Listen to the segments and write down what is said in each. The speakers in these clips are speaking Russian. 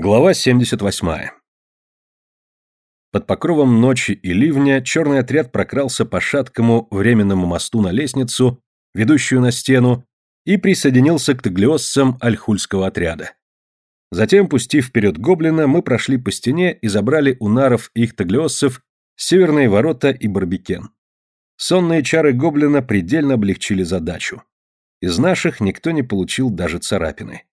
Глава 78. Под покровом ночи и ливня черный отряд прокрался по шаткому временному мосту на лестницу, ведущую на стену, и присоединился к таглиоссам альхульского отряда. Затем, пустив вперед гоблина, мы прошли по стене и забрали у наров их таглиоссов северные ворота и барбикен. Сонные чары гоблина предельно облегчили задачу. Из наших никто не получил даже царапины.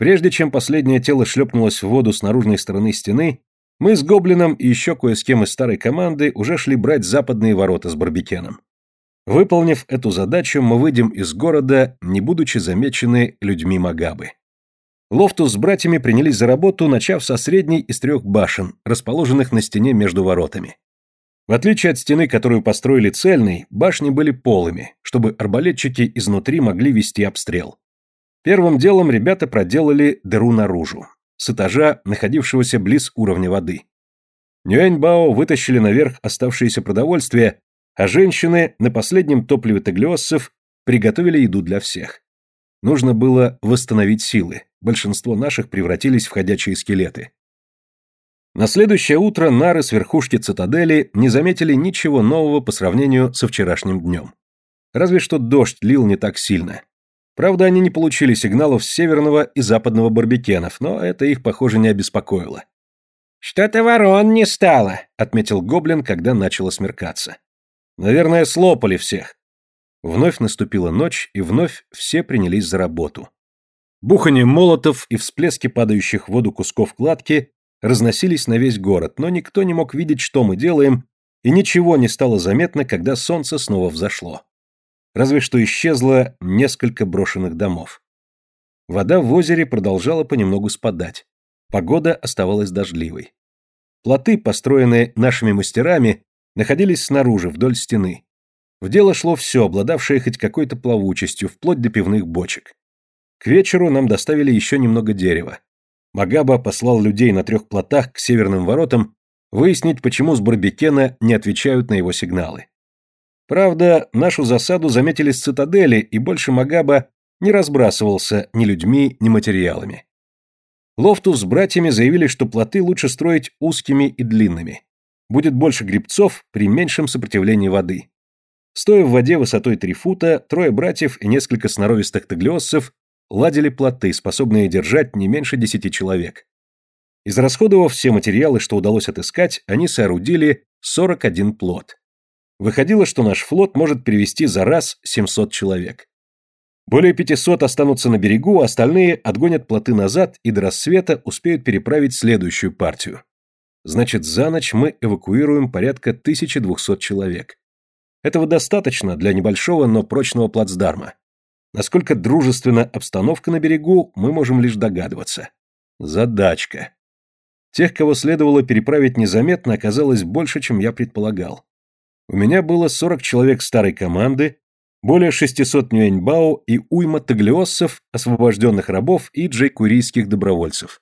Прежде чем последнее тело шлепнулось в воду с наружной стороны стены, мы с Гоблином и еще кое с кем из старой команды уже шли брать западные ворота с Барбикеном. Выполнив эту задачу, мы выйдем из города, не будучи замечены людьми Магабы. Лофтус с братьями принялись за работу, начав со средней из трех башен, расположенных на стене между воротами. В отличие от стены, которую построили цельной, башни были полыми, чтобы арбалетчики изнутри могли вести обстрел. Первым делом ребята проделали дыру наружу, с этажа, находившегося близ уровня воды. Нюэньбао вытащили наверх оставшееся продовольствие, а женщины на последнем топливе таглиоссов приготовили еду для всех. Нужно было восстановить силы, большинство наших превратились в ходячие скелеты. На следующее утро нары с верхушки цитадели не заметили ничего нового по сравнению со вчерашним днем. Разве что дождь лил не так сильно. Правда, они не получили сигналов с северного и западного барбекенов, но это их, похоже, не обеспокоило. «Что-то ворон не стало», — отметил Гоблин, когда начало смеркаться. «Наверное, слопали всех». Вновь наступила ночь, и вновь все принялись за работу. Бухание молотов и всплески падающих в воду кусков кладки разносились на весь город, но никто не мог видеть, что мы делаем, и ничего не стало заметно, когда солнце снова взошло разве что исчезло несколько брошенных домов. Вода в озере продолжала понемногу спадать. Погода оставалась дождливой. Плоты, построенные нашими мастерами, находились снаружи, вдоль стены. В дело шло все, обладавшее хоть какой-то плавучестью, вплоть до пивных бочек. К вечеру нам доставили еще немного дерева. Магаба послал людей на трех плотах к северным воротам выяснить, почему с Барбикена не отвечают на его сигналы. Правда, нашу засаду заметили с цитадели, и больше Магаба не разбрасывался ни людьми, ни материалами. Лофтус с братьями заявили, что плоты лучше строить узкими и длинными. Будет больше гребцов при меньшем сопротивлении воды. Стоя в воде высотой 3 фута, трое братьев и несколько сноровистых таглиосцев ладили плоты, способные держать не меньше 10 человек. Израсходовав все материалы, что удалось отыскать, они соорудили 41 плот. Выходило, что наш флот может перевести за раз 700 человек. Более 500 останутся на берегу, а остальные отгонят плоты назад и до рассвета успеют переправить следующую партию. Значит, за ночь мы эвакуируем порядка 1200 человек. Этого достаточно для небольшого, но прочного плацдарма. Насколько дружественна обстановка на берегу, мы можем лишь догадываться. Задачка. Тех, кого следовало переправить незаметно, оказалось больше, чем я предполагал. У меня было 40 человек старой команды, более 600 нюэньбао и уйма таглиоссов, освобожденных рабов и джейкурийских добровольцев.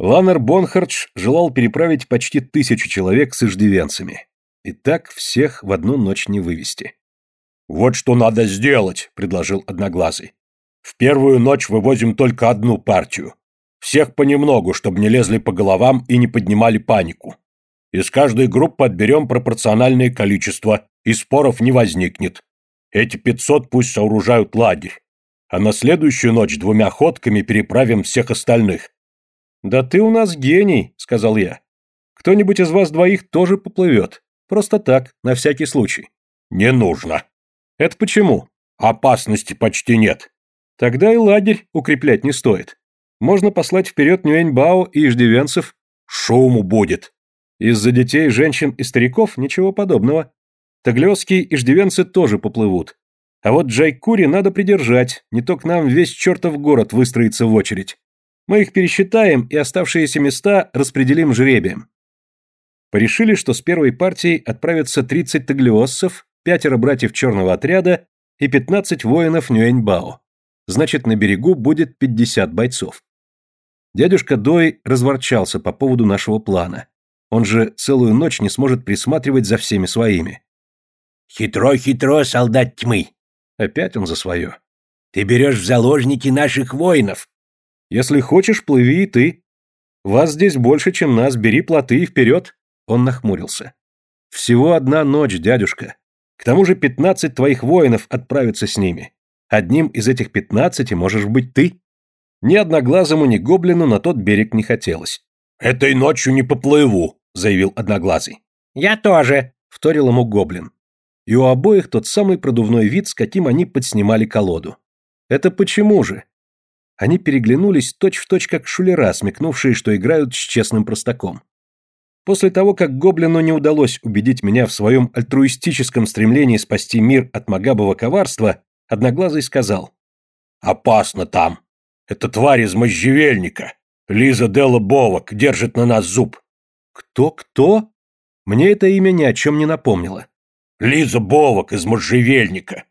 Ланнер Бонхардж желал переправить почти тысячу человек с иждивенцами. И так всех в одну ночь не вывести. «Вот что надо сделать», — предложил Одноглазый. «В первую ночь вывозим только одну партию. Всех понемногу, чтобы не лезли по головам и не поднимали панику. Из каждой группы отберем пропорциональное количество, и споров не возникнет. Эти пятьсот пусть сооружают лагерь. А на следующую ночь двумя ходками переправим всех остальных. «Да ты у нас гений», — сказал я. «Кто-нибудь из вас двоих тоже поплывет. Просто так, на всякий случай». «Не нужно». «Это почему?» «Опасности почти нет». «Тогда и лагерь укреплять не стоит. Можно послать вперед Нюэньбао и иждивенцев». «Шуму будет», из-за детей, женщин и стариков ничего подобного. Таглёские иждивенцы тоже поплывут. А вот Джайкури надо придержать, не то к нам весь чертов город выстроится в очередь. Мы их пересчитаем и оставшиеся места распределим жребием. Порешили, что с первой партией отправятся 30 таглиоссов, пятеро братьев черного отряда и 15 воинов Нюэньбао. Значит, на берегу будет 50 бойцов. Дядюшка Дой разворчался по поводу нашего плана. Он же целую ночь не сможет присматривать за всеми своими. «Хитро-хитро, солдат тьмы!» Опять он за свое. «Ты берешь в заложники наших воинов!» «Если хочешь, плыви и ты. Вас здесь больше, чем нас, бери плоты и вперед. Он нахмурился. Всего одна ночь, дядюшка. К тому же пятнадцать твоих воинов отправятся с ними. Одним из этих пятнадцати можешь быть ты. Ни одноглазому, ни гоблину на тот берег не хотелось. «Этой ночью не поплыву», — заявил одноглазый. «Я тоже», — вторил ему гоблин. И у обоих тот самый продувной вид, с каким они подснимали колоду. Это почему же? Они переглянулись точь-в-точь, точь, как шулера, смекнувшие, что играют с честным простаком. После того, как гоблину не удалось убедить меня в своем альтруистическом стремлении спасти мир от магабого коварства, Одноглазый сказал. «Опасно там. Это тварь из можжевельника. Лиза Делла Бовок держит на нас зуб». «Кто-кто?» Мне это имя ни о чем не напомнило. «Лиза Бовок из можжевельника.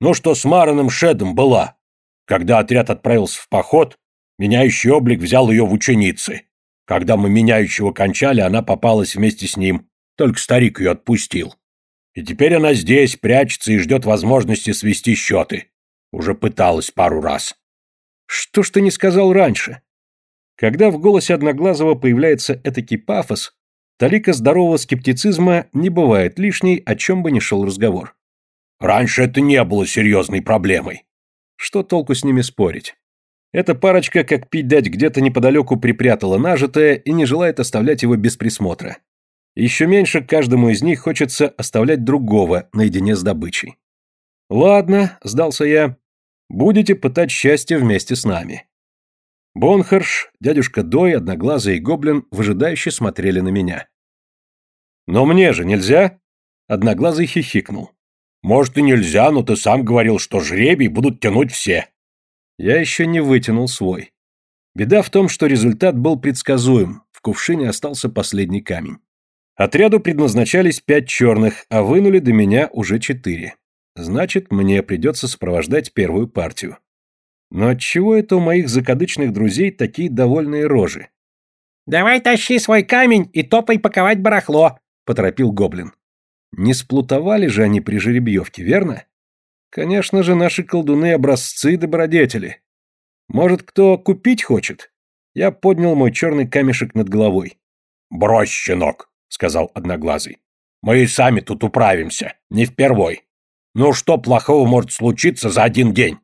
Ну что с Мараном Шедом была? Когда отряд отправился в поход, меняющий облик взял ее в ученицы. Когда мы меняющего кончали, она попалась вместе с ним. Только старик ее отпустил. И теперь она здесь, прячется и ждет возможности свести счеты. Уже пыталась пару раз. Что ж ты не сказал раньше? Когда в голосе Одноглазого появляется этакий пафос, талика здорового скептицизма не бывает лишней, о чем бы ни шел разговор. Раньше это не было серьезной проблемой. Что толку с ними спорить? Эта парочка, как пить дать, где-то неподалеку припрятала нажитое и не желает оставлять его без присмотра. Еще меньше каждому из них хочется оставлять другого наедине с добычей. «Ладно», — сдался я, — «будете пытать счастье вместе с нами». Бонхарш, дядюшка Дой, Одноглазый и Гоблин выжидающе смотрели на меня. «Но мне же нельзя?» Одноглазый хихикнул. «Может и нельзя, но ты сам говорил, что жребий будут тянуть все». Я еще не вытянул свой. Беда в том, что результат был предсказуем, в кувшине остался последний камень. Отряду предназначались пять черных, а вынули до меня уже четыре. Значит, мне придется сопровождать первую партию. Но отчего это у моих закадычных друзей такие довольные рожи? «Давай тащи свой камень и топай паковать барахло», — поторопил гоблин. Не сплутовали же они при жеребьевке, верно? Конечно же, наши колдуны образцы добродетели. Может, кто купить хочет? Я поднял мой черный камешек над головой. «Брось, щенок!» сказал Одноглазый. «Мы и сами тут управимся, не впервой. Ну что плохого может случиться за один день?»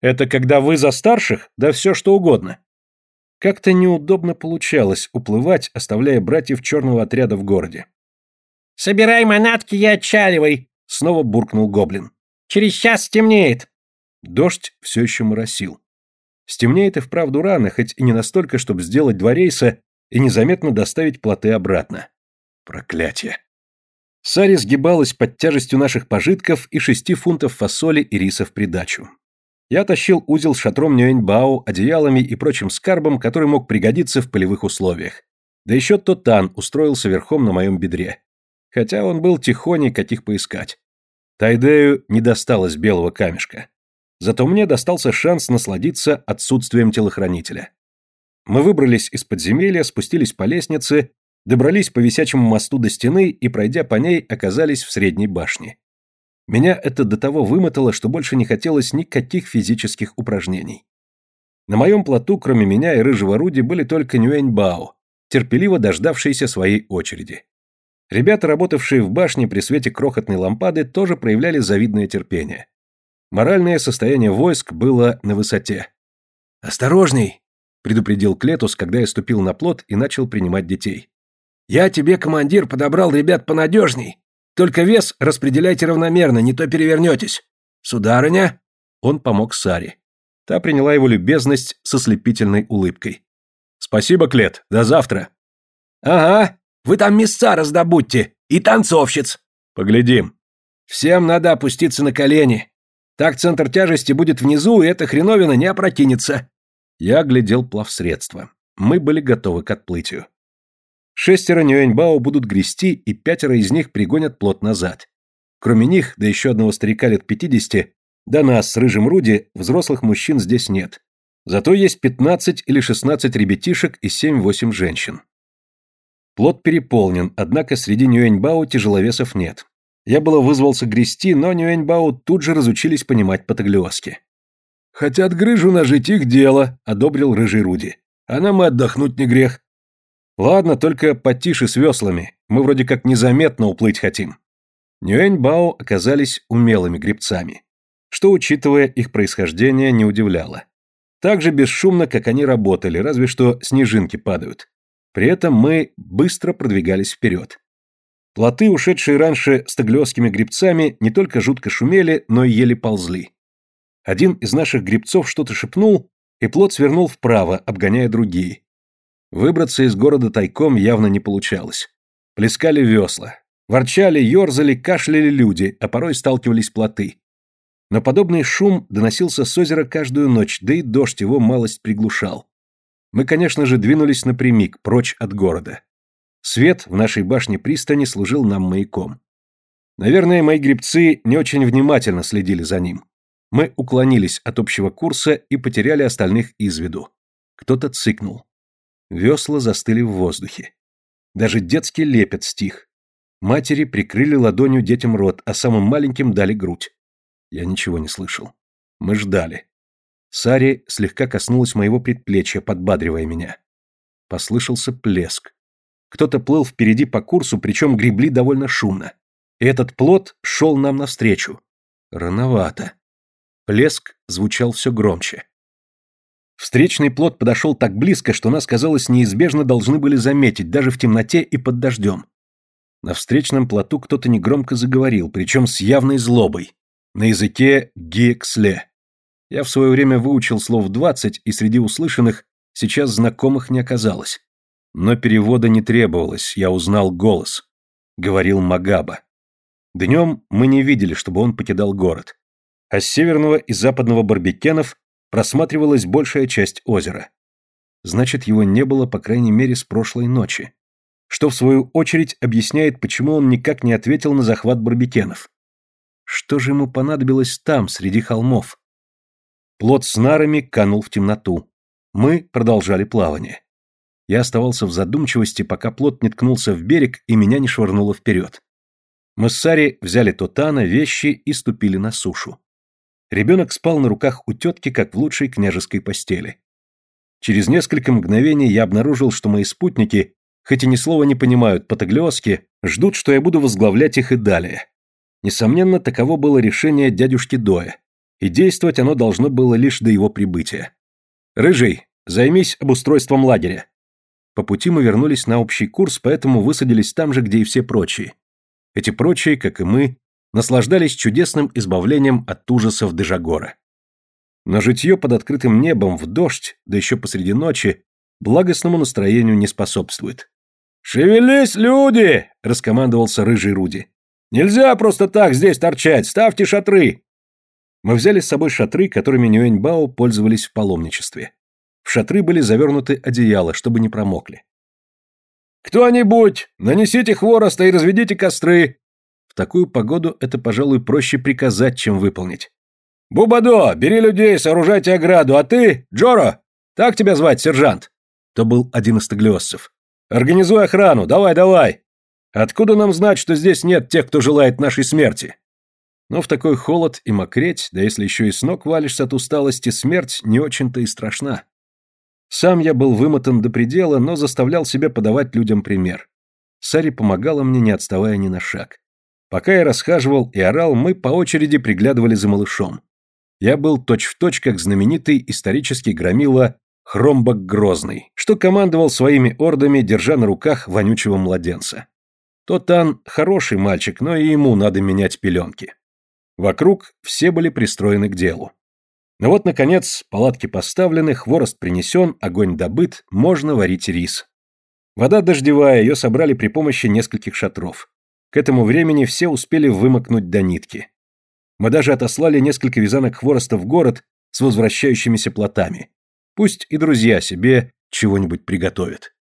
«Это когда вы за старших? Да все что угодно». Как-то неудобно получалось уплывать, оставляя братьев черного отряда в городе. «Собирай манатки и отчаливай!» — снова буркнул гоблин. «Через час стемнеет!» Дождь все еще моросил. Стемнеет и вправду рано, хоть и не настолько, чтобы сделать два рейса и незаметно доставить плоты обратно. Проклятие. Сари сгибалась под тяжестью наших пожитков и шести фунтов фасоли и риса в придачу. Я тащил узел с шатром Нюэньбао, одеялами и прочим скарбом, который мог пригодиться в полевых условиях. Да еще Тотан устроился верхом на моем бедре. Хотя он был тихоней, каких поискать. Тайдею не досталось белого камешка. Зато мне достался шанс насладиться отсутствием телохранителя. Мы выбрались из подземелья, спустились по лестнице добрались по висячему мосту до стены и, пройдя по ней, оказались в средней башне. Меня это до того вымотало, что больше не хотелось никаких физических упражнений. На моем плоту, кроме меня и рыжего Руди, были только Нюэньбао, терпеливо дождавшиеся своей очереди. Ребята, работавшие в башне при свете крохотной лампады, тоже проявляли завидное терпение. Моральное состояние войск было на высоте. «Осторожней!» – предупредил Клетус, когда я ступил на плот и начал принимать детей. Я тебе, командир, подобрал ребят понадежней. Только вес распределяйте равномерно, не то перевернетесь. Сударыня?» Он помог Саре. Та приняла его любезность со слепительной улыбкой. «Спасибо, Клет. До завтра». «Ага. Вы там места раздобудьте. И танцовщиц». «Поглядим». «Всем надо опуститься на колени. Так центр тяжести будет внизу, и эта хреновина не опрокинется». Я глядел плавсредство. Мы были готовы к отплытию. Шестеро Нюэньбао будут грести, и пятеро из них пригонят плот назад. Кроме них, да еще одного старика лет пятидесяти, да нас с рыжим Руди, взрослых мужчин здесь нет. Зато есть пятнадцать или шестнадцать ребятишек и семь-восемь женщин. Плот переполнен, однако среди Нюэньбао тяжеловесов нет. Я было вызвался грести, но Нюэньбао тут же разучились понимать по-таглиоски. «Хотят грыжу нажить их дело», — одобрил рыжий Руди. «А нам и отдохнуть не грех. Ладно, только потише с веслами, мы вроде как незаметно уплыть хотим. Нюэньбао оказались умелыми гребцами, что, учитывая их происхождение, не удивляло. Так же бесшумно, как они работали, разве что снежинки падают. При этом мы быстро продвигались вперед. Плоты, ушедшие раньше с таглиосскими гребцами, не только жутко шумели, но и еле ползли. Один из наших гребцов что-то шепнул, и плот свернул вправо, обгоняя другие. Выбраться из города тайком явно не получалось. Плескали весла. Ворчали, ерзали, кашляли люди, а порой сталкивались плоты. Но подобный шум доносился с озера каждую ночь, да и дождь его малость приглушал. Мы, конечно же, двинулись напрямик, прочь от города. Свет в нашей башне пристани служил нам маяком. Наверное, мои гребцы не очень внимательно следили за ним. Мы уклонились от общего курса и потеряли остальных из виду. Кто-то цыкнул. Весла застыли в воздухе. Даже детский лепет стих. Матери прикрыли ладонью детям рот, а самым маленьким дали грудь. Я ничего не слышал. Мы ждали. Сари слегка коснулась моего предплечья, подбадривая меня. Послышался плеск. Кто-то плыл впереди по курсу, причем гребли довольно шумно. И этот плот шел нам навстречу. Рановато. Плеск звучал все громче. Встречный плот подошел так близко, что нас, казалось, неизбежно должны были заметить, даже в темноте и под дождем. На встречном плоту кто-то негромко заговорил, причем с явной злобой. На языке гексле. Я в свое время выучил слов двадцать, и среди услышанных сейчас знакомых не оказалось. Но перевода не требовалось, я узнал голос. Говорил Магаба. Днем мы не видели, чтобы он покидал город. А с северного и западного барбекенов просматривалась большая часть озера. Значит, его не было, по крайней мере, с прошлой ночи. Что, в свою очередь, объясняет, почему он никак не ответил на захват барбекенов. Что же ему понадобилось там, среди холмов? Плот с нарами канул в темноту. Мы продолжали плавание. Я оставался в задумчивости, пока плот не ткнулся в берег и меня не швырнуло вперед. Мы с Сари взяли Тотана, вещи и ступили на сушу. Ребенок спал на руках у тетки, как в лучшей княжеской постели. Через несколько мгновений я обнаружил, что мои спутники, хоть и ни слова не понимают по-таглиоски, ждут, что я буду возглавлять их и далее. Несомненно, таково было решение дядюшки Доя, и действовать оно должно было лишь до его прибытия. «Рыжий, займись обустройством лагеря». По пути мы вернулись на общий курс, поэтому высадились там же, где и все прочие. Эти прочие, как и мы, наслаждались чудесным избавлением от ужасов Дежагора. Но житье под открытым небом в дождь, да еще посреди ночи, благостному настроению не способствует. «Шевелись, люди!» – раскомандовался рыжий Руди. «Нельзя просто так здесь торчать, ставьте шатры!» Мы взяли с собой шатры, которыми Нюэньбао пользовались в паломничестве. В шатры были завернуты одеяла, чтобы не промокли. «Кто-нибудь, нанесите хвороста и разведите костры!» Такую погоду это, пожалуй, проще приказать, чем выполнить. «Бубадо, бери людей, сооружайте ограду, а ты, Джоро, так тебя звать, сержант?» То был один из таглиоссов. «Организуй охрану, давай, давай! Откуда нам знать, что здесь нет тех, кто желает нашей смерти?» Но в такой холод и мокреть, да если еще и с ног валишься от усталости, смерть не очень-то и страшна. Сам я был вымотан до предела, но заставлял себя подавать людям пример. Сари помогала мне, не отставая ни на шаг. Пока я расхаживал и орал, мы по очереди приглядывали за малышом. Я был точь-в-точь, точь, как знаменитый исторический громила Хромбок Грозный, что командовал своими ордами, держа на руках вонючего младенца. Тотан хороший мальчик, но и ему надо менять пеленки. Вокруг все были пристроены к делу. Но вот, наконец, палатки поставлены, хворост принесен, огонь добыт, можно варить рис. Вода дождевая, ее собрали при помощи нескольких шатров. К этому времени все успели вымокнуть до нитки. Мы даже отослали несколько вязанок хвороста в город с возвращающимися плотами. Пусть и друзья себе чего-нибудь приготовят.